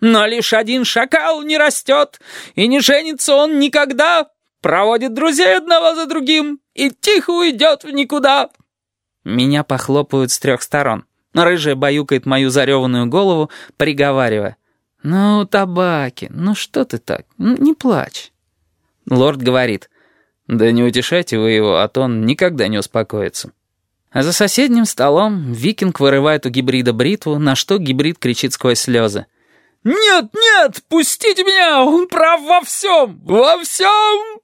Но лишь один шакал не растет, и не женится он никогда, проводит друзей одного за другим и тихо уйдет в никуда». Меня похлопают с трех сторон. Рыжая баюкает мою зареванную голову, приговаривая. «Ну, табаки, ну что ты так? Не плачь». Лорд говорит. «Да не утешайте вы его, а то он никогда не успокоится». А за соседним столом викинг вырывает у гибрида бритву, на что гибрид кричит сквозь слезы. «Нет, нет, пустите меня, он прав во всем, во всем!»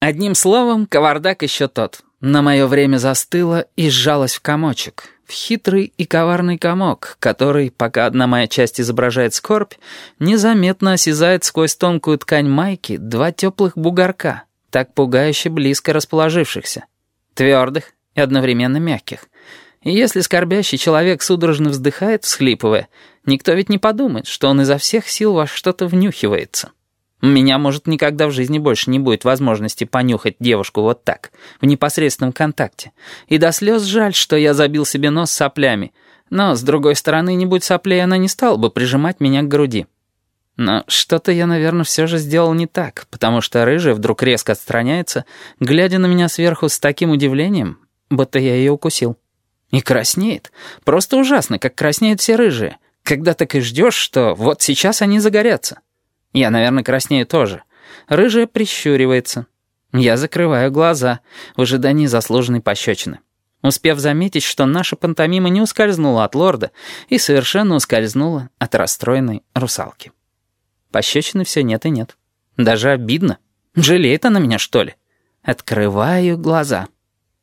Одним словом, кавардак еще тот. На мое время застыло и сжалось в комочек. В хитрый и коварный комок, который, пока одна моя часть изображает скорбь, незаметно осязает сквозь тонкую ткань майки два теплых бугорка, так пугающе близко расположившихся. Твердых и одновременно мягких. И если скорбящий человек судорожно вздыхает, всхлипывая, никто ведь не подумает, что он изо всех сил во что-то внюхивается. Меня, может, никогда в жизни больше не будет возможности понюхать девушку вот так, в непосредственном контакте. И до слез жаль, что я забил себе нос соплями. Но, с другой стороны, не будь соплей, она не стала бы прижимать меня к груди. Но что-то я, наверное, все же сделал не так, потому что рыжая вдруг резко отстраняется, глядя на меня сверху с таким удивлением, будто я ее укусил. И краснеет. Просто ужасно, как краснеют все рыжие, когда так и ждешь, что вот сейчас они загорятся. Я, наверное, краснею тоже. Рыжая прищуривается. Я закрываю глаза в ожидании заслуженной пощечины. Успев заметить, что наша пантомима не ускользнула от лорда и совершенно ускользнула от расстроенной русалки. Пощечины все нет и нет. Даже обидно. Жалеет она меня, что ли? Открываю глаза.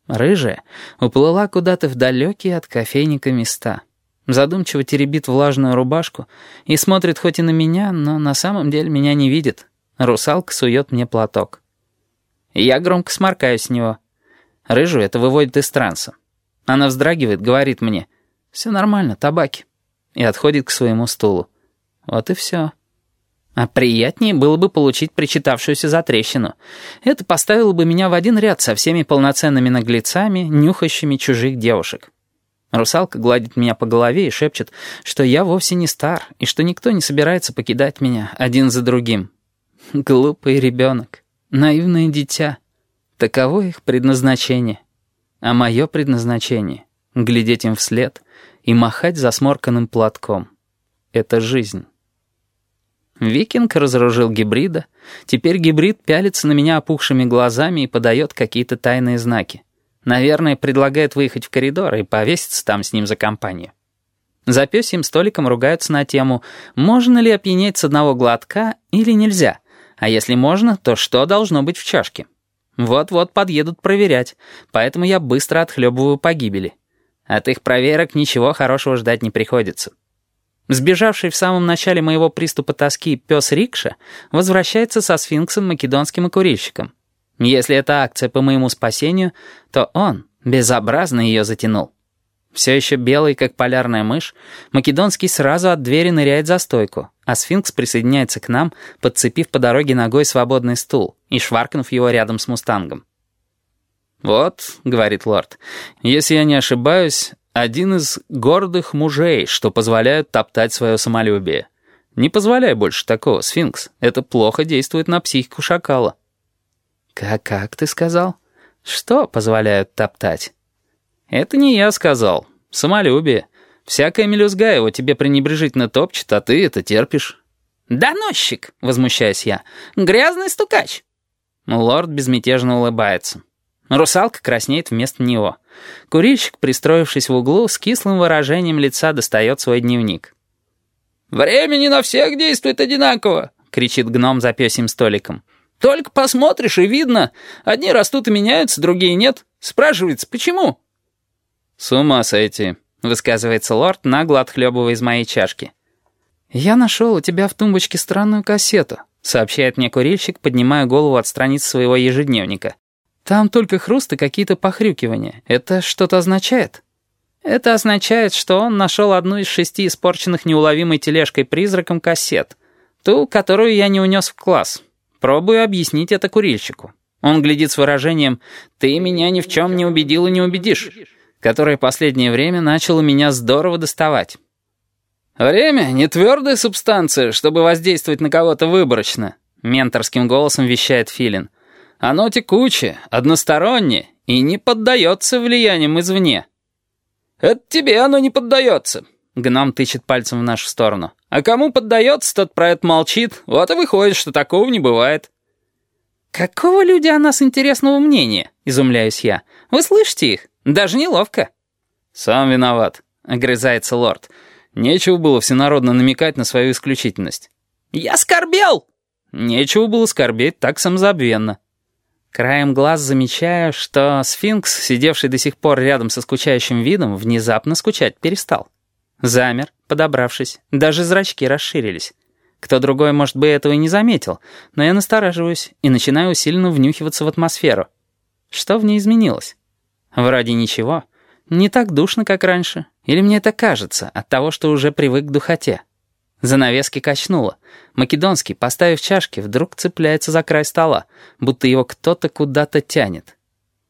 Рыжая уплыла куда-то в далекие от кофейника места. Задумчиво теребит влажную рубашку и смотрит хоть и на меня, но на самом деле меня не видит. Русалка сует мне платок. Я громко сморкаюсь с него. Рыжую это выводит из транса. Она вздрагивает, говорит мне «Все нормально, табаки» и отходит к своему стулу. Вот и все. А приятнее было бы получить причитавшуюся затрещину. Это поставило бы меня в один ряд со всеми полноценными наглецами, нюхающими чужих девушек. Русалка гладит меня по голове и шепчет, что я вовсе не стар, и что никто не собирается покидать меня один за другим. Глупый ребенок, наивное дитя. Таково их предназначение. А мое предназначение — глядеть им вслед и махать засморканным платком. Это жизнь. Викинг разоружил гибрида. Теперь гибрид пялится на меня опухшими глазами и подает какие-то тайные знаки. Наверное, предлагает выехать в коридор и повеситься там с ним за компанию. За пёсьим столиком ругаются на тему, можно ли опьянеть с одного глотка или нельзя, а если можно, то что должно быть в чашке. Вот-вот подъедут проверять, поэтому я быстро отхлебываю погибели. От их проверок ничего хорошего ждать не приходится. Сбежавший в самом начале моего приступа тоски пес Рикша возвращается со сфинксом македонским и курильщиком. Если это акция по моему спасению, то он безобразно ее затянул. Все еще белый, как полярная мышь, Македонский сразу от двери ныряет за стойку, а сфинкс присоединяется к нам, подцепив по дороге ногой свободный стул и шваркнув его рядом с мустангом. «Вот», — говорит лорд, — «если я не ошибаюсь, один из гордых мужей, что позволяют топтать свое самолюбие. Не позволяй больше такого, сфинкс. Это плохо действует на психику шакала». «Как, как ты сказал? Что позволяют топтать?» «Это не я сказал. Самолюбие. Всякая мелюзга его тебе пренебрежительно топчет, а ты это терпишь». «Доносчик!» — возмущаюсь я. «Грязный стукач!» Лорд безмятежно улыбается. Русалка краснеет вместо него. Курильщик, пристроившись в углу, с кислым выражением лица достает свой дневник. «Время не на всех действует одинаково!» — кричит гном за пёсим столиком. Только посмотришь, и видно. Одни растут и меняются, другие нет. Спрашивается, почему?» «С ума сойти», — высказывается лорд, нагло отхлебывая из моей чашки. «Я нашел у тебя в тумбочке странную кассету», — сообщает мне курильщик, поднимая голову от страниц своего ежедневника. «Там только хруст и какие-то похрюкивания. Это что-то означает?» «Это означает, что он нашел одну из шести испорченных неуловимой тележкой призраком кассет. Ту, которую я не унес в класс. Пробую объяснить это курильщику. Он глядит с выражением «ты меня ни в чем не убедил и не убедишь», которое последнее время начало меня здорово доставать. «Время — не твердая субстанция, чтобы воздействовать на кого-то выборочно», — менторским голосом вещает Филин. «Оно текучее, одностороннее и не поддается влияниям извне». «Это тебе оно не поддается», — гном тычет пальцем в нашу сторону. «А кому поддается, тот про это молчит. Вот и выходит, что такого не бывает». «Какого люди о нас интересного мнения?» — изумляюсь я. «Вы слышите их? Даже неловко». «Сам виноват», — огрызается лорд. Нечего было всенародно намекать на свою исключительность. «Я скорбел!» Нечего было скорбеть так самозабвенно. Краем глаз замечаю, что сфинкс, сидевший до сих пор рядом со скучающим видом, внезапно скучать перестал. Замер, подобравшись, даже зрачки расширились. Кто другой, может быть, этого и не заметил, но я настораживаюсь и начинаю усиленно внюхиваться в атмосферу. Что в ней изменилось? Вроде ничего. Не так душно, как раньше. Или мне это кажется от того, что уже привык к духоте? Занавески качнуло. Македонский, поставив чашки, вдруг цепляется за край стола, будто его кто-то куда-то тянет.